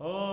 Uh...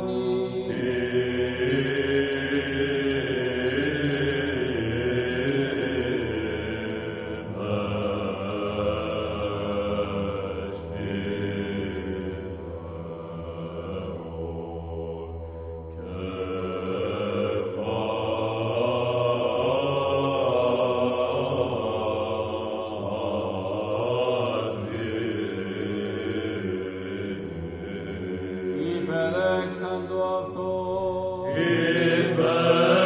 Agni. υπελέξαντο αυτό. Ημένες